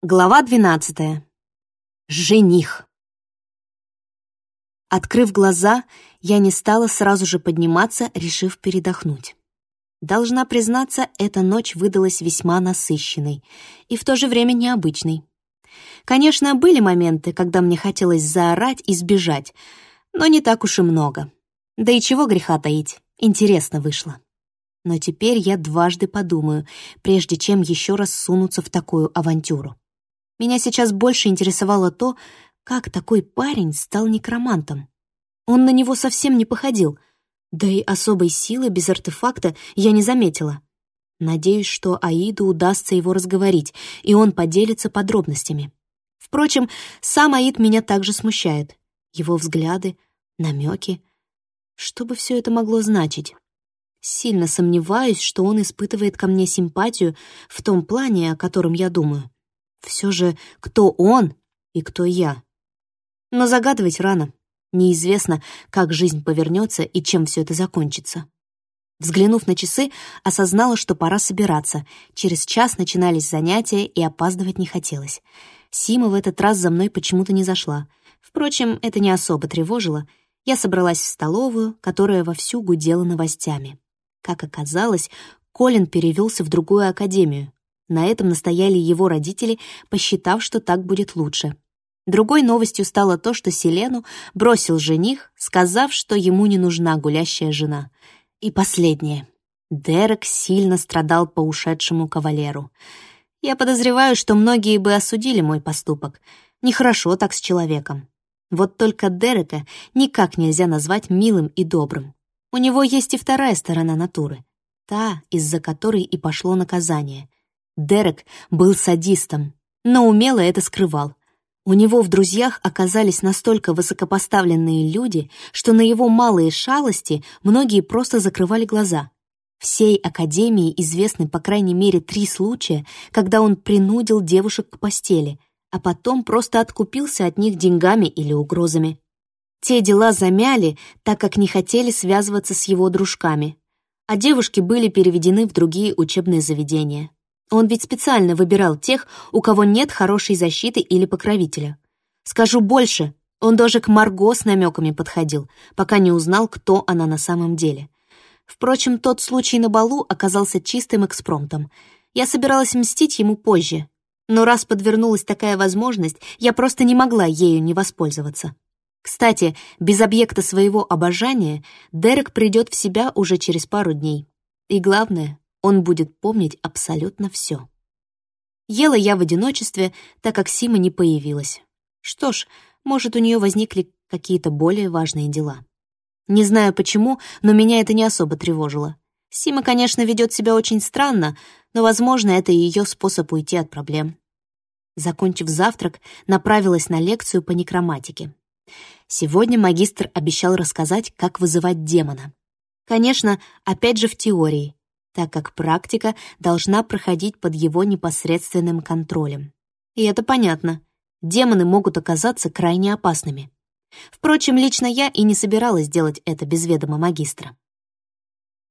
Глава двенадцатая. Жених. Открыв глаза, я не стала сразу же подниматься, решив передохнуть. Должна признаться, эта ночь выдалась весьма насыщенной и в то же время необычной. Конечно, были моменты, когда мне хотелось заорать и сбежать, но не так уж и много. Да и чего греха таить, интересно вышло. Но теперь я дважды подумаю, прежде чем еще раз сунуться в такую авантюру. Меня сейчас больше интересовало то, как такой парень стал некромантом. Он на него совсем не походил, да и особой силы без артефакта я не заметила. Надеюсь, что Аиду удастся его разговорить, и он поделится подробностями. Впрочем, сам Аид меня также смущает. Его взгляды, намеки. Что бы все это могло значить? Сильно сомневаюсь, что он испытывает ко мне симпатию в том плане, о котором я думаю. Все же, кто он и кто я? Но загадывать рано. Неизвестно, как жизнь повернется и чем все это закончится. Взглянув на часы, осознала, что пора собираться. Через час начинались занятия, и опаздывать не хотелось. Сима в этот раз за мной почему-то не зашла. Впрочем, это не особо тревожило. Я собралась в столовую, которая вовсю гудела новостями. Как оказалось, Колин перевелся в другую академию. На этом настояли его родители, посчитав, что так будет лучше. Другой новостью стало то, что Селену бросил жених, сказав, что ему не нужна гулящая жена. И последнее. Дерек сильно страдал по ушедшему кавалеру. Я подозреваю, что многие бы осудили мой поступок. Нехорошо так с человеком. Вот только Дерека никак нельзя назвать милым и добрым. У него есть и вторая сторона натуры. Та, из-за которой и пошло наказание. Дерек был садистом, но умело это скрывал. У него в друзьях оказались настолько высокопоставленные люди, что на его малые шалости многие просто закрывали глаза. Всей Академии известны по крайней мере три случая, когда он принудил девушек к постели, а потом просто откупился от них деньгами или угрозами. Те дела замяли, так как не хотели связываться с его дружками, а девушки были переведены в другие учебные заведения. Он ведь специально выбирал тех, у кого нет хорошей защиты или покровителя. Скажу больше, он даже к Марго с намеками подходил, пока не узнал, кто она на самом деле. Впрочем, тот случай на балу оказался чистым экспромтом. Я собиралась мстить ему позже, но раз подвернулась такая возможность, я просто не могла ею не воспользоваться. Кстати, без объекта своего обожания Дерек придет в себя уже через пару дней. И главное, он будет помнить абсолютно все. Ела я в одиночестве, так как Сима не появилась. Что ж, может, у нее возникли какие-то более важные дела. Не знаю почему, но меня это не особо тревожило. Сима, конечно, ведет себя очень странно, но, возможно, это ее способ уйти от проблем. Закончив завтрак, направилась на лекцию по некроматике. Сегодня магистр обещал рассказать, как вызывать демона. Конечно, опять же в теории, так как практика должна проходить под его непосредственным контролем. И это понятно. Демоны могут оказаться крайне опасными. Впрочем, лично я и не собиралась делать это без ведома магистра.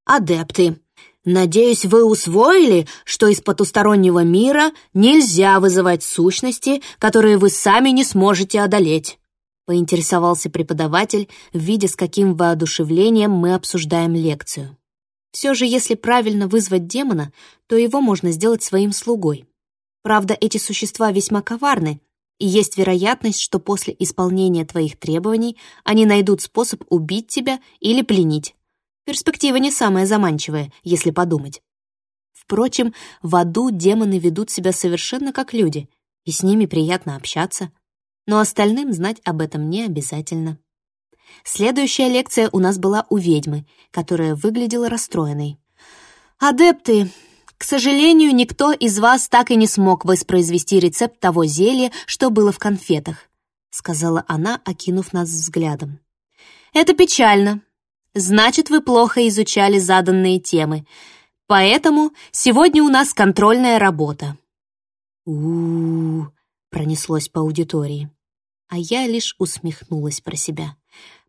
«Адепты, надеюсь, вы усвоили, что из потустороннего мира нельзя вызывать сущности, которые вы сами не сможете одолеть», поинтересовался преподаватель, видя, с каким воодушевлением мы обсуждаем лекцию. Все же, если правильно вызвать демона, то его можно сделать своим слугой. Правда, эти существа весьма коварны, и есть вероятность, что после исполнения твоих требований они найдут способ убить тебя или пленить. Перспектива не самая заманчивая, если подумать. Впрочем, в аду демоны ведут себя совершенно как люди, и с ними приятно общаться. Но остальным знать об этом не обязательно. Следующая лекция у нас была у ведьмы, которая выглядела расстроенной. «Адепты, к сожалению, никто из вас так и не смог воспроизвести рецепт того зелья, что было в конфетах», сказала она, окинув нас взглядом. «Это печально. Значит, вы плохо изучали заданные темы. Поэтому сегодня у нас контрольная работа». «У-у-у», пронеслось по аудитории. А я лишь усмехнулась про себя.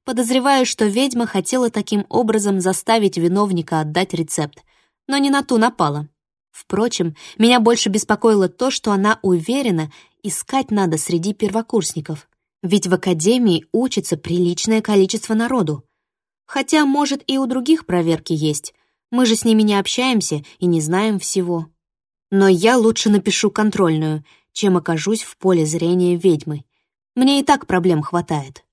Подозреваю, что ведьма хотела таким образом заставить виновника отдать рецепт, но не на ту напала. Впрочем, меня больше беспокоило то, что она уверена, искать надо среди первокурсников. Ведь в академии учится приличное количество народу. Хотя, может, и у других проверки есть. Мы же с ними не общаемся и не знаем всего. Но я лучше напишу контрольную, чем окажусь в поле зрения ведьмы. Мне и так проблем хватает.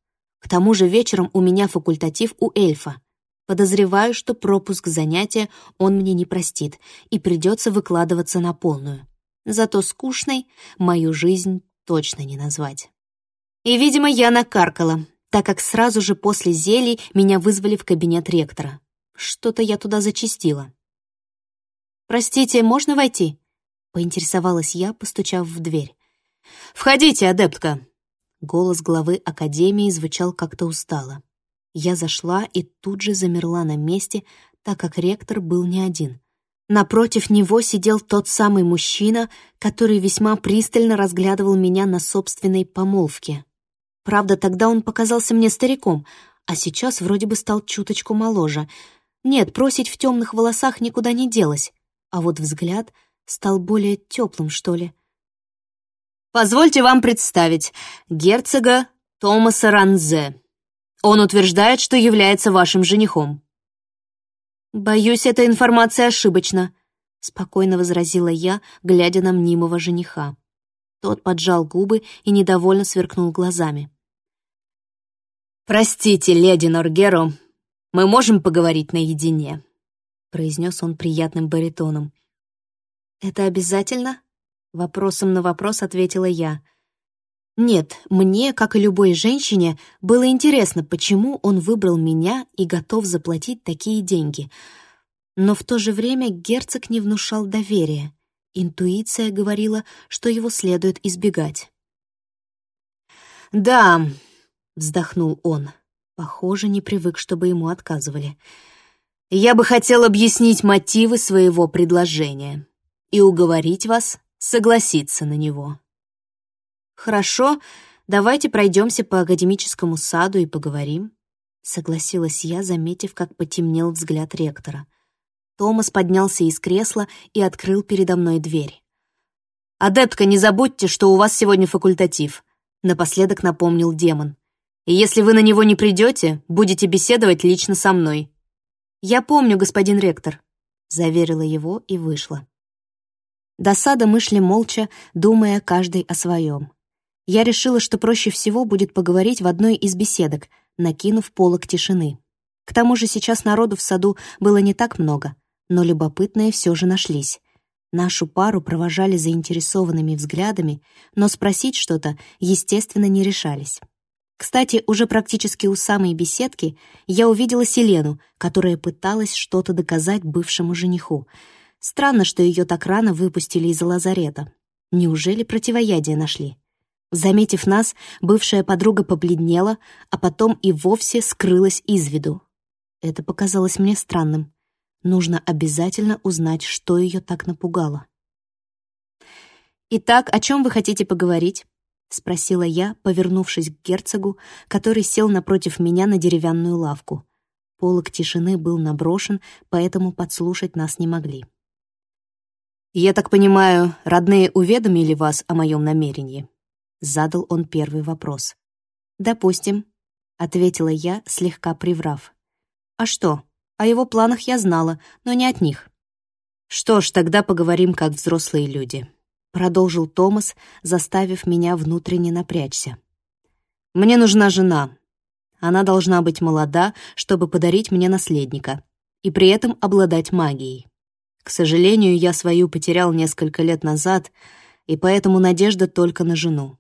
К тому же вечером у меня факультатив у эльфа. Подозреваю, что пропуск занятия он мне не простит, и придется выкладываться на полную. Зато скучной мою жизнь точно не назвать. И, видимо, я накаркала, так как сразу же после зелий меня вызвали в кабинет ректора. Что-то я туда зачистила. «Простите, можно войти?» — поинтересовалась я, постучав в дверь. «Входите, адептка!» Голос главы Академии звучал как-то устало. Я зашла и тут же замерла на месте, так как ректор был не один. Напротив него сидел тот самый мужчина, который весьма пристально разглядывал меня на собственной помолвке. Правда, тогда он показался мне стариком, а сейчас вроде бы стал чуточку моложе. Нет, просить в темных волосах никуда не делось, а вот взгляд стал более теплым, что ли. «Позвольте вам представить герцога Томаса Ранзе», он утверждает, что является вашим женихом». «Боюсь, эта информация ошибочна», — спокойно возразила я, глядя на мнимого жениха. Тот поджал губы и недовольно сверкнул глазами. «Простите, леди Норгеро, мы можем поговорить наедине», — произнес он приятным баритоном. «Это обязательно?» — вопросом на вопрос ответила я — нет, мне, как и любой женщине, было интересно, почему он выбрал меня и готов заплатить такие деньги. Но в то же время герцог не внушал доверия. Интуиция говорила, что его следует избегать. «Да», — вздохнул он, похоже, не привык, чтобы ему отказывали. «Я бы хотел объяснить мотивы своего предложения и уговорить вас согласиться на него». «Хорошо, давайте пройдемся по академическому саду и поговорим», — согласилась я, заметив, как потемнел взгляд ректора. Томас поднялся из кресла и открыл передо мной дверь. «Адептка, не забудьте, что у вас сегодня факультатив», — напоследок напомнил демон. «И если вы на него не придете, будете беседовать лично со мной». «Я помню, господин ректор», — заверила его и вышла. До сада мы шли молча, думая каждый о своем я решила, что проще всего будет поговорить в одной из беседок, накинув полок тишины. К тому же сейчас народу в саду было не так много, но любопытные все же нашлись. Нашу пару провожали заинтересованными взглядами, но спросить что-то, естественно, не решались. Кстати, уже практически у самой беседки я увидела Селену, которая пыталась что-то доказать бывшему жениху. Странно, что ее так рано выпустили из лазарета. Неужели противоядие нашли? Заметив нас, бывшая подруга побледнела, а потом и вовсе скрылась из виду. Это показалось мне странным. Нужно обязательно узнать, что ее так напугало. «Итак, о чем вы хотите поговорить?» — спросила я, повернувшись к герцогу, который сел напротив меня на деревянную лавку. Полок тишины был наброшен, поэтому подслушать нас не могли. «Я так понимаю, родные уведомили вас о моем намерении?» Задал он первый вопрос. «Допустим», — ответила я, слегка приврав. «А что? О его планах я знала, но не от них». «Что ж, тогда поговорим как взрослые люди», — продолжил Томас, заставив меня внутренне напрячься. «Мне нужна жена. Она должна быть молода, чтобы подарить мне наследника, и при этом обладать магией. К сожалению, я свою потерял несколько лет назад, и поэтому надежда только на жену.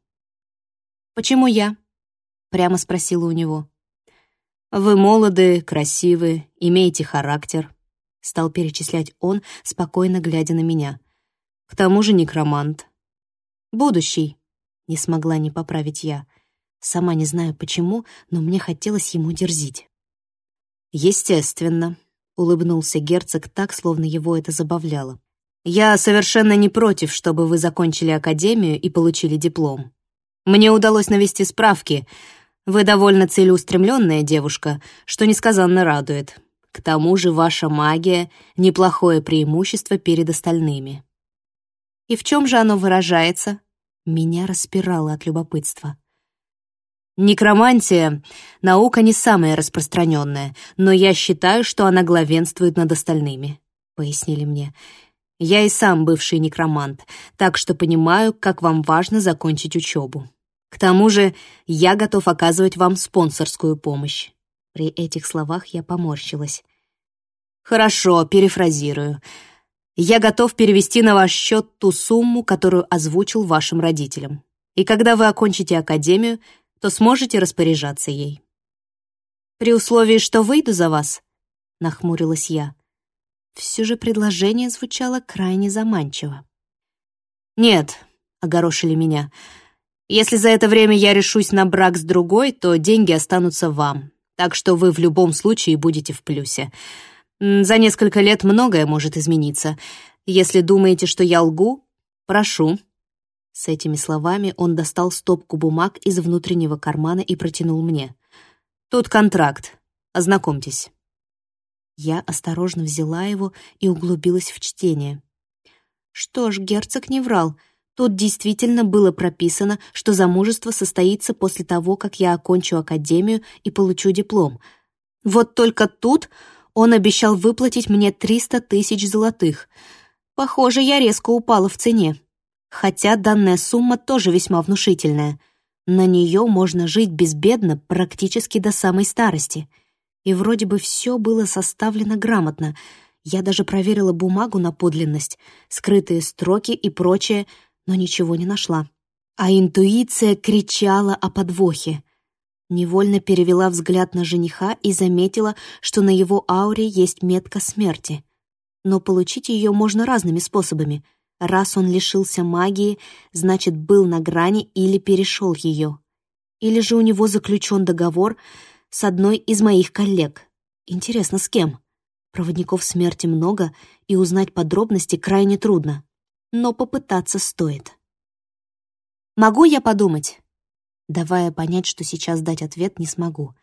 «Почему я?» — прямо спросила у него. «Вы молоды, красивы, имеете характер», — стал перечислять он, спокойно глядя на меня. «К тому же некромант». «Будущий», — не смогла не поправить я. Сама не знаю почему, но мне хотелось ему дерзить. «Естественно», — улыбнулся герцог так, словно его это забавляло. «Я совершенно не против, чтобы вы закончили академию и получили диплом. Мне удалось навести справки. Вы довольно целеустремленная девушка, что несказанно радует. К тому же ваша магия — неплохое преимущество перед остальными. И в чем же оно выражается? Меня распирало от любопытства. Некромантия — наука не самая распространенная, но я считаю, что она главенствует над остальными, — пояснили мне. Я и сам бывший некромант, так что понимаю, как вам важно закончить учебу. К тому же я готов оказывать вам спонсорскую помощь. При этих словах я поморщилась. Хорошо, перефразирую. Я готов перевести на ваш счет ту сумму, которую озвучил вашим родителям. И когда вы окончите академию, то сможете распоряжаться ей. «При условии, что выйду за вас?» — нахмурилась я. Все же предложение звучало крайне заманчиво. «Нет», — огорошили меня, — «если за это время я решусь на брак с другой, то деньги останутся вам, так что вы в любом случае будете в плюсе. За несколько лет многое может измениться. Если думаете, что я лгу, прошу, с этими словами он достал стопку бумаг из внутреннего кармана и протянул мне. «Тут контракт. Ознакомьтесь». Я осторожно взяла его и углубилась в чтение. Что ж, герцог не врал. Тут действительно было прописано, что замужество состоится после того, как я окончу академию и получу диплом. Вот только тут он обещал выплатить мне 300 тысяч золотых. Похоже, я резко упала в цене хотя данная сумма тоже весьма внушительная. На нее можно жить безбедно практически до самой старости. И вроде бы все было составлено грамотно. Я даже проверила бумагу на подлинность, скрытые строки и прочее, но ничего не нашла. А интуиция кричала о подвохе. Невольно перевела взгляд на жениха и заметила, что на его ауре есть метка смерти. Но получить ее можно разными способами — Раз он лишился магии, значит, был на грани или перешел ее. Или же у него заключен договор с одной из моих коллег. Интересно, с кем? Проводников смерти много, и узнать подробности крайне трудно. Но попытаться стоит. «Могу я подумать?» Давая понять, что сейчас дать ответ не смогу.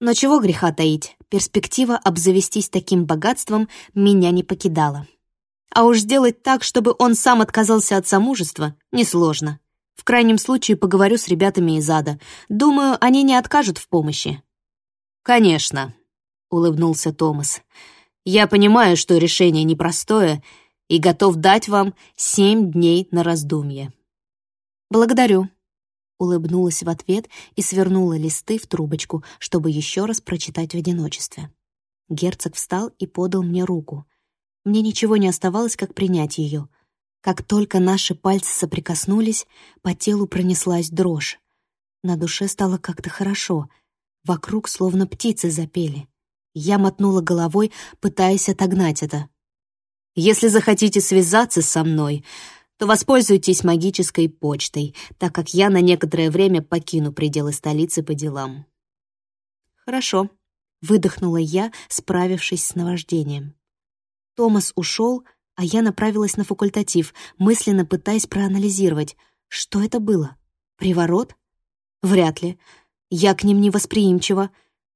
Но чего греха таить, перспектива обзавестись таким богатством меня не покидала. А уж сделать так, чтобы он сам отказался от замужества, несложно. В крайнем случае поговорю с ребятами из ада. Думаю, они не откажут в помощи». «Конечно», — улыбнулся Томас. «Я понимаю, что решение непростое, и готов дать вам семь дней на раздумье». «Благодарю», — улыбнулась в ответ и свернула листы в трубочку, чтобы еще раз прочитать в одиночестве. Герцог встал и подал мне руку. Мне ничего не оставалось, как принять ее. Как только наши пальцы соприкоснулись, по телу пронеслась дрожь. На душе стало как-то хорошо. Вокруг словно птицы запели. Я мотнула головой, пытаясь отогнать это. «Если захотите связаться со мной, то воспользуйтесь магической почтой, так как я на некоторое время покину пределы столицы по делам». «Хорошо», — выдохнула я, справившись с наваждением. Томас ушел, а я направилась на факультатив, мысленно пытаясь проанализировать, что это было. Приворот? Вряд ли. Я к ним не восприимчива.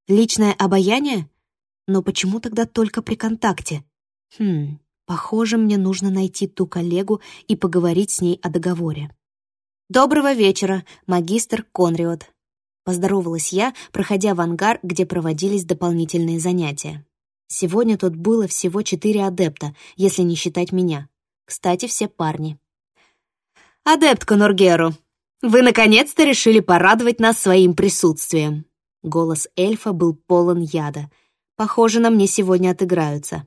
Личное обаяние? Но почему тогда только при контакте? Хм, похоже, мне нужно найти ту коллегу и поговорить с ней о договоре. «Доброго вечера, магистр Конриот», — поздоровалась я, проходя в ангар, где проводились дополнительные занятия. Сегодня тут было всего четыре адепта, если не считать меня. Кстати, все парни. «Адепт Конургеру, вы наконец-то решили порадовать нас своим присутствием!» Голос эльфа был полон яда. Похоже, на мне сегодня отыграются.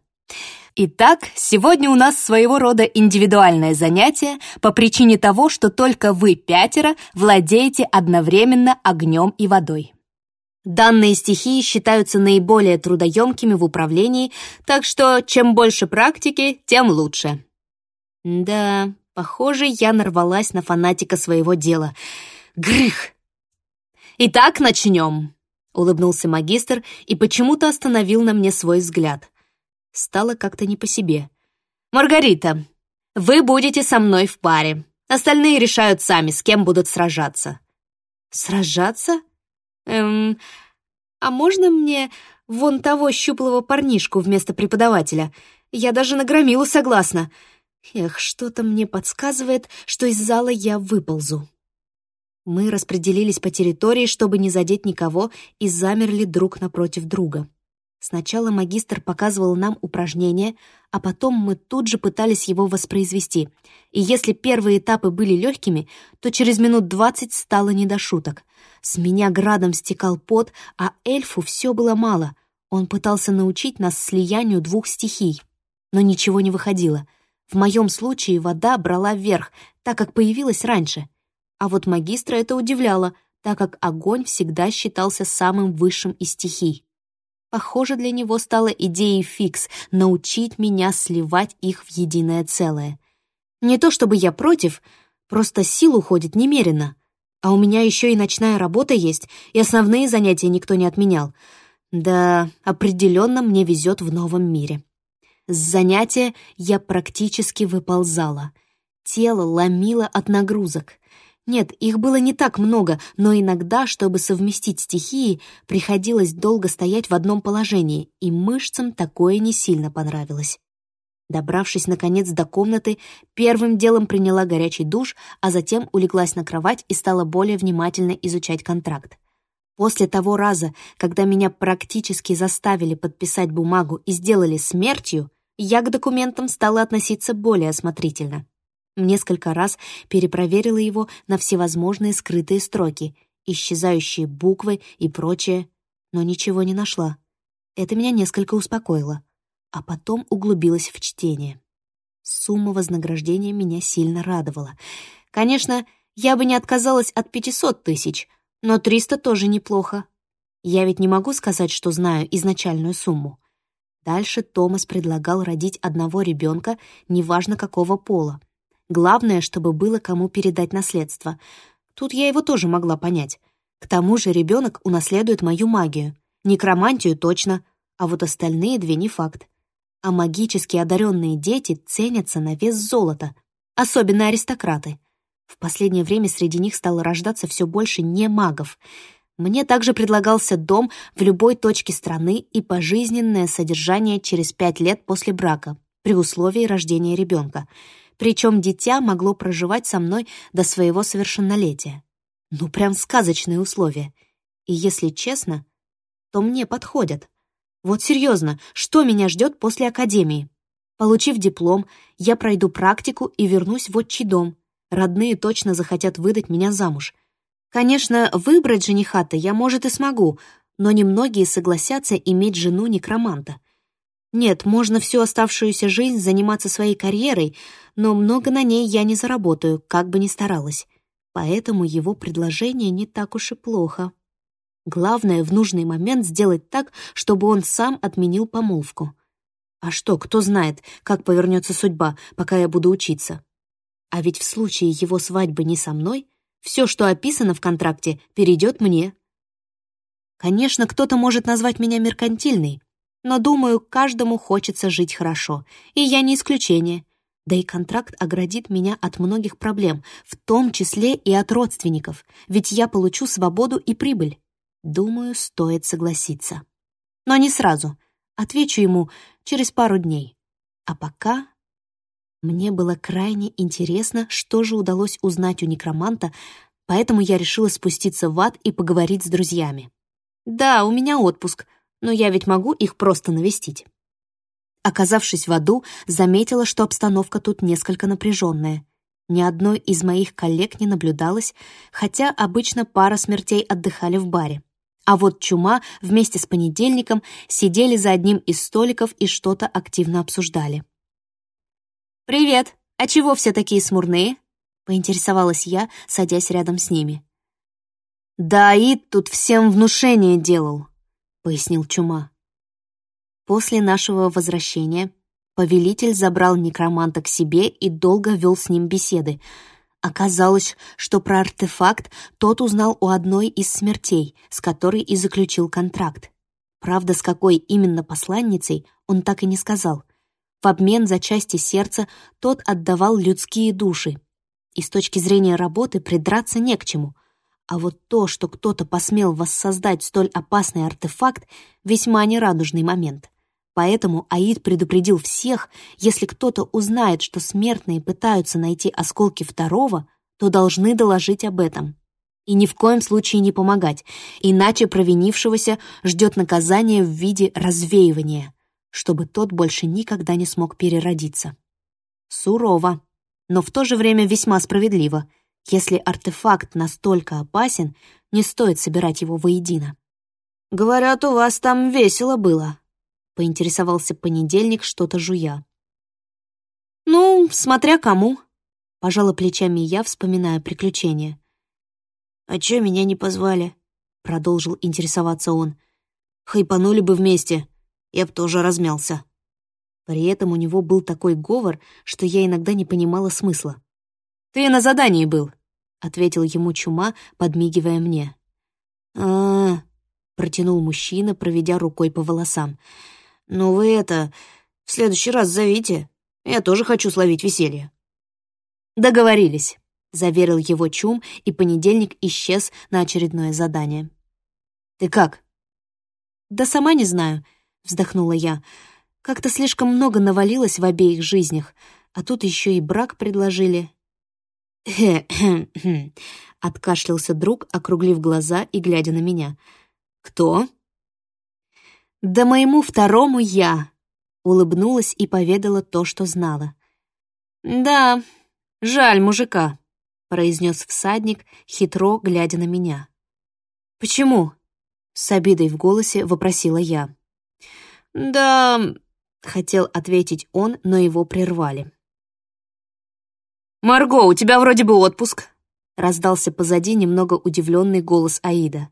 Итак, сегодня у нас своего рода индивидуальное занятие по причине того, что только вы пятеро владеете одновременно огнем и водой. Данные стихии считаются наиболее трудоемкими в управлении, так что чем больше практики, тем лучше. Да, похоже, я нарвалась на фанатика своего дела. Грых! Итак, начнем, улыбнулся магистр и почему-то остановил на мне свой взгляд. Стало как-то не по себе. Маргарита, вы будете со мной в паре. Остальные решают сами, с кем будут сражаться. Сражаться? Эм, а можно мне Вон того щуплого парнишку вместо преподавателя. Я даже на громилу согласна. Эх, что-то мне подсказывает, что из зала я выползу. Мы распределились по территории, чтобы не задеть никого, и замерли друг напротив друга. Сначала магистр показывал нам упражнения, а потом мы тут же пытались его воспроизвести. И если первые этапы были легкими, то через минут двадцать стало не до шуток. С меня градом стекал пот, а эльфу все было мало. Он пытался научить нас слиянию двух стихий. Но ничего не выходило. В моем случае вода брала вверх, так как появилась раньше. А вот магистра это удивляло, так как огонь всегда считался самым высшим из стихий. Похоже, для него стала идеей фикс — научить меня сливать их в единое целое. Не то чтобы я против, просто сил уходит немерено. А у меня еще и ночная работа есть, и основные занятия никто не отменял. Да, определенно мне везет в новом мире. С занятия я практически выползала. Тело ломило от нагрузок — нет, их было не так много, но иногда, чтобы совместить стихии, приходилось долго стоять в одном положении, и мышцам такое не сильно понравилось. Добравшись, наконец, до комнаты, первым делом приняла горячий душ, а затем улеглась на кровать и стала более внимательно изучать контракт. После того раза, когда меня практически заставили подписать бумагу и сделали смертью, я к документам стала относиться более осмотрительно. Несколько раз перепроверила его на всевозможные скрытые строки, исчезающие буквы и прочее, но ничего не нашла. Это меня несколько успокоило, а потом углубилась в чтение. Сумма вознаграждения меня сильно радовала. Конечно, я бы не отказалась от 500 тысяч, но 300 тоже неплохо. Я ведь не могу сказать, что знаю изначальную сумму. Дальше Томас предлагал родить одного ребенка, неважно какого пола. Главное, чтобы было кому передать наследство. Тут я его тоже могла понять. К тому же ребенок унаследует мою магию. Некромантию точно, а вот остальные две не факт. А магически одаренные дети ценятся на вес золота, особенно аристократы. В последнее время среди них стало рождаться все больше не магов. Мне также предлагался дом в любой точке страны и пожизненное содержание через пять лет после брака, при условии рождения ребенка — причем дитя могло проживать со мной до своего совершеннолетия. Ну, прям сказочные условия. И если честно, то мне подходят. Вот серьезно, что меня ждет после академии? Получив диплом, я пройду практику и вернусь в отчий дом. Родные точно захотят выдать меня замуж. Конечно, выбрать жениха-то я, может, и смогу, но немногие согласятся иметь жену некроманта. Нет, можно всю оставшуюся жизнь заниматься своей карьерой, но много на ней я не заработаю, как бы ни старалась. Поэтому его предложение не так уж и плохо. Главное в нужный момент сделать так, чтобы он сам отменил помолвку. А что, кто знает, как повернется судьба, пока я буду учиться? А ведь в случае его свадьбы не со мной, все, что описано в контракте, перейдет мне. Конечно, кто-то может назвать меня меркантильной, но, думаю, каждому хочется жить хорошо, и я не исключение. Да и контракт оградит меня от многих проблем, в том числе и от родственников, ведь я получу свободу и прибыль. Думаю, стоит согласиться. Но не сразу. Отвечу ему через пару дней. А пока мне было крайне интересно, что же удалось узнать у некроманта, поэтому я решила спуститься в ад и поговорить с друзьями. Да, у меня отпуск, но я ведь могу их просто навестить. Оказавшись в аду, заметила, что обстановка тут несколько напряженная. Ни одной из моих коллег не наблюдалось, хотя обычно пара смертей отдыхали в баре. А вот чума вместе с понедельником сидели за одним из столиков и что-то активно обсуждали. «Привет! А чего все такие смурные?» — поинтересовалась я, садясь рядом с ними. «Да, Ид тут всем внушение делал», — пояснил Чума. После нашего возвращения повелитель забрал некроманта к себе и долго вел с ним беседы. Оказалось, что про артефакт тот узнал у одной из смертей, с которой и заключил контракт. Правда, с какой именно посланницей, он так и не сказал. В обмен за части сердца тот отдавал людские души. И с точки зрения работы придраться не к чему. А вот то, что кто-то посмел воссоздать столь опасный артефакт, весьма нерадужный момент. Поэтому Аид предупредил всех, если кто-то узнает, что смертные пытаются найти осколки второго, то должны доложить об этом. И ни в коем случае не помогать, иначе провинившегося ждет наказание в виде развеивания, чтобы тот больше никогда не смог переродиться. Сурово, но в то же время весьма справедливо. Если артефакт настолько опасен, не стоит собирать его воедино. «Говорят, у вас там весело было», — поинтересовался понедельник, что-то жуя. «Ну, смотря кому», — пожала плечами я, вспоминая приключения. «А чё меня не позвали?» — продолжил интересоваться он. «Хайпанули бы вместе, я б тоже размялся». При этом у него был такой говор, что я иногда не понимала смысла. «Ты на задании был», — ответил ему Чума, подмигивая мне. а, протянул мужчина, проведя рукой по волосам. «Ну вы это, в следующий раз зовите. Я тоже хочу словить веселье». «Договорились», — заверил его Чум, и понедельник исчез на очередное задание. «Ты как?» «Да сама не знаю», — вздохнула я. «Как-то слишком много навалилось в обеих жизнях, а тут еще и брак предложили». «Хе-хе-хе», — откашлялся друг, округлив глаза и глядя на меня. «Кто?» «Да моему второму я», — улыбнулась и поведала то, что знала. «Да, жаль мужика», — произнес всадник, хитро глядя на меня. «Почему?» — с обидой в голосе вопросила я. «Да...» — хотел ответить он, но его прервали. «Марго, у тебя вроде бы отпуск», — раздался позади немного удивленный голос Аида.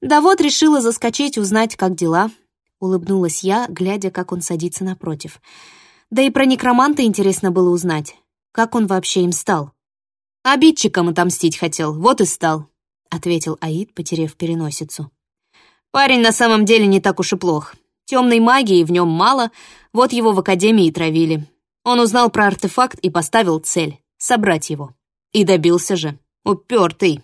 «Да вот решила заскочить, узнать, как дела», — улыбнулась я, глядя, как он садится напротив. «Да и про некроманта интересно было узнать, как он вообще им стал». «Обидчикам отомстить хотел, вот и стал», — ответил Аид, потеряв переносицу. «Парень на самом деле не так уж и плох. Темной магии в нем мало, вот его в академии травили. Он узнал про артефакт и поставил цель — собрать его. И добился же. Упертый.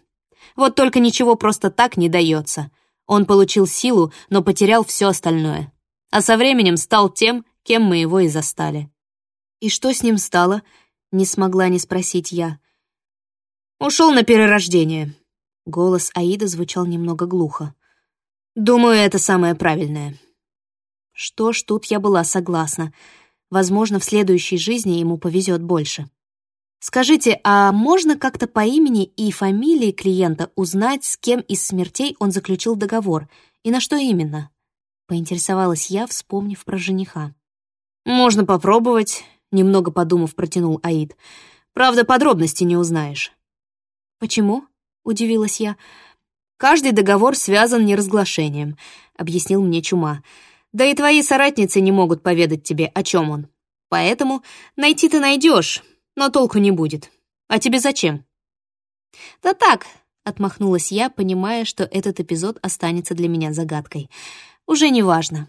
Вот только ничего просто так не дается. Он получил силу, но потерял все остальное. А со временем стал тем, кем мы его и застали. «И что с ним стало?» — не смогла не спросить я. Ушел на перерождение. Голос Аида звучал немного глухо. Думаю, это самое правильное. Что ж, тут я была согласна. Возможно, в следующей жизни ему повезет больше. Скажите, а можно как-то по имени и фамилии клиента узнать, с кем из смертей он заключил договор и на что именно? Поинтересовалась я, вспомнив про жениха. «Можно попробовать», — немного подумав, протянул Аид. «Правда, подробности не узнаешь». «Почему?» — удивилась я. «Каждый договор связан неразглашением», — объяснил мне Чума. «Да и твои соратницы не могут поведать тебе, о чем он. Поэтому найти ты найдешь, но толку не будет. А тебе зачем?» «Да так», — отмахнулась я, понимая, что этот эпизод останется для меня загадкой. «Уже не важно».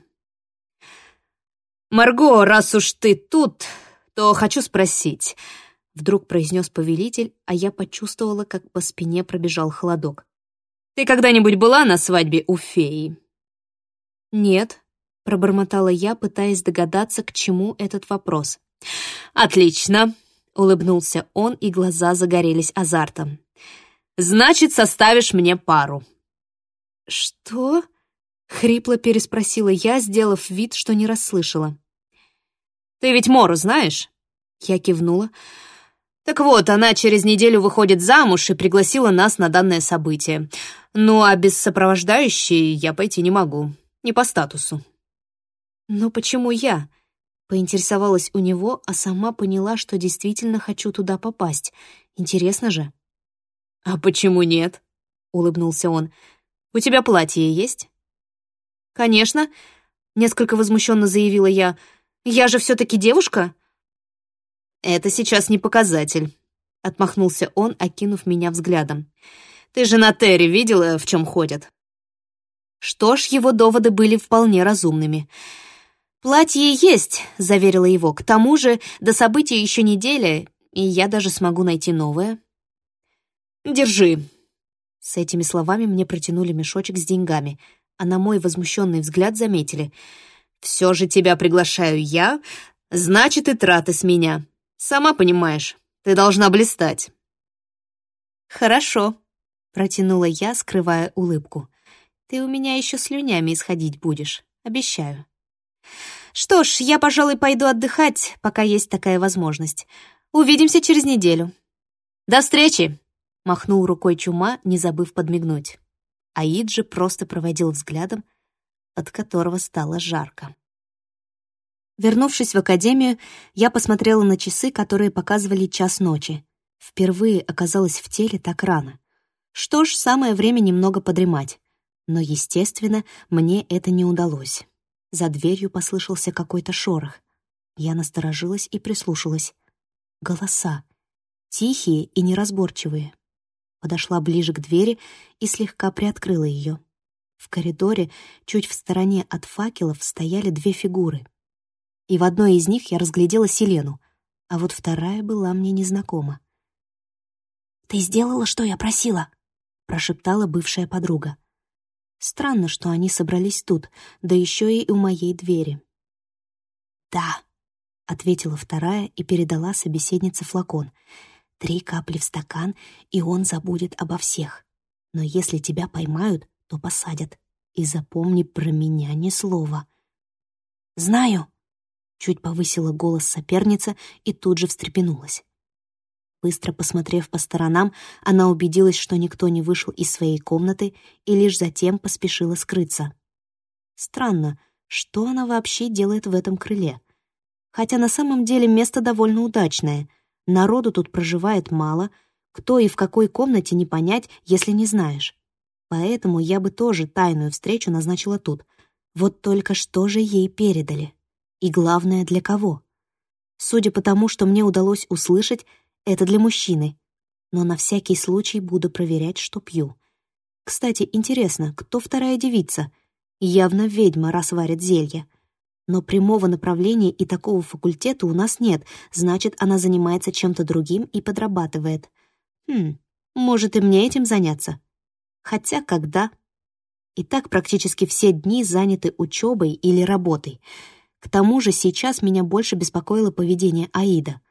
«Марго, раз уж ты тут, то хочу спросить», Вдруг произнес повелитель, а я почувствовала, как по спине пробежал холодок. «Ты когда-нибудь была на свадьбе у феи?» «Нет», — пробормотала я, пытаясь догадаться, к чему этот вопрос. «Отлично», — улыбнулся он, и глаза загорелись азартом. «Значит, составишь мне пару». «Что?» — хрипло переспросила я, сделав вид, что не расслышала. «Ты ведь Мору знаешь?» Я кивнула. Так вот, она через неделю выходит замуж и пригласила нас на данное событие. Ну, а без сопровождающей я пойти не могу. Не по статусу. «Но почему я?» Поинтересовалась у него, а сама поняла, что действительно хочу туда попасть. Интересно же. «А почему нет?» — улыбнулся он. «У тебя платье есть?» «Конечно», — несколько возмущенно заявила я. «Я же все-таки девушка?» «Это сейчас не показатель», — отмахнулся он, окинув меня взглядом. «Ты же на Терри видела, в чем ходят?» Что ж, его доводы были вполне разумными. «Платье есть», — заверила его. «К тому же до события еще неделя, и я даже смогу найти новое». «Держи». С этими словами мне протянули мешочек с деньгами, а на мой возмущенный взгляд заметили. «Все же тебя приглашаю я, значит и траты с меня. Сама понимаешь, ты должна блистать». «Хорошо», — протянула я, скрывая улыбку. «Ты у меня еще слюнями исходить будешь, обещаю». «Что ж, я, пожалуй, пойду отдыхать, пока есть такая возможность. Увидимся через неделю». «До встречи!» — махнул рукой Чума, не забыв подмигнуть. Аид же просто проводил взглядом, от которого стало жарко. Вернувшись в академию, я посмотрела на часы, которые показывали час ночи. Впервые оказалась в теле так рано. Что ж, самое время немного подремать. Но, естественно, мне это не удалось. За дверью послышался какой-то шорох. Я насторожилась и прислушалась. Голоса. Тихие и неразборчивые. Подошла ближе к двери и слегка приоткрыла ее. В коридоре, чуть в стороне от факелов, стояли две фигуры. И в одной из них я разглядела Селену, а вот вторая была мне незнакома. «Ты сделала, что я просила?» — прошептала бывшая подруга. Странно, что они собрались тут, да еще и у моей двери. «Да», — ответила вторая и передала собеседнице флакон. «Три капли в стакан, и он забудет обо всех. Но если тебя поймают, то посадят. И запомни про меня ни слова». «Знаю», — чуть повысила голос соперница и тут же встрепенулась. Быстро посмотрев по сторонам, она убедилась, что никто не вышел из своей комнаты и лишь затем поспешила скрыться. Странно, что она вообще делает в этом крыле? Хотя на самом деле место довольно удачное. Народу тут проживает мало, кто и в какой комнате не понять, если не знаешь. Поэтому я бы тоже тайную встречу назначила тут. Вот только что же ей передали? И главное, для кого? Судя по тому, что мне удалось услышать, это для мужчины. Но на всякий случай буду проверять, что пью. Кстати, интересно, кто вторая девица? Явно ведьма, раз варит зелье. Но прямого направления и такого факультета у нас нет, значит, она занимается чем-то другим и подрабатывает. Хм, может и мне этим заняться. Хотя когда? И так практически все дни заняты учебой или работой. К тому же сейчас меня больше беспокоило поведение Аида.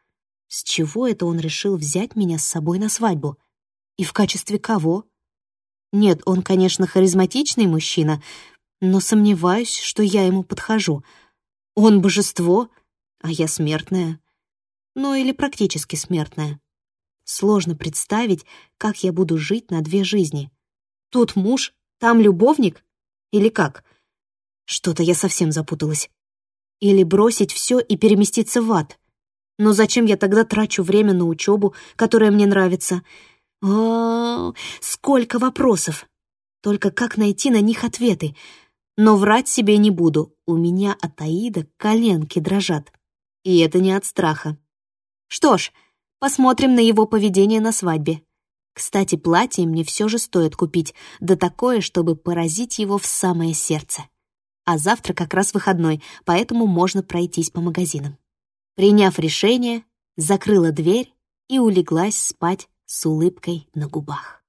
С чего это он решил взять меня с собой на свадьбу? И в качестве кого? Нет, он, конечно, харизматичный мужчина, но сомневаюсь, что я ему подхожу. Он божество, а я смертная. Ну или практически смертная. Сложно представить, как я буду жить на две жизни. Тут муж, там любовник? Или как? Что-то я совсем запуталась. Или бросить все и переместиться в ад — но зачем я тогда трачу время на учебу, которая мне нравится? О, сколько вопросов! Только как найти на них ответы? Но врать себе не буду. У меня от Аида коленки дрожат. И это не от страха. Что ж, посмотрим на его поведение на свадьбе. Кстати, платье мне все же стоит купить, да такое, чтобы поразить его в самое сердце. А завтра как раз выходной, поэтому можно пройтись по магазинам. Приняв решение, закрыла дверь и улеглась спать с улыбкой на губах.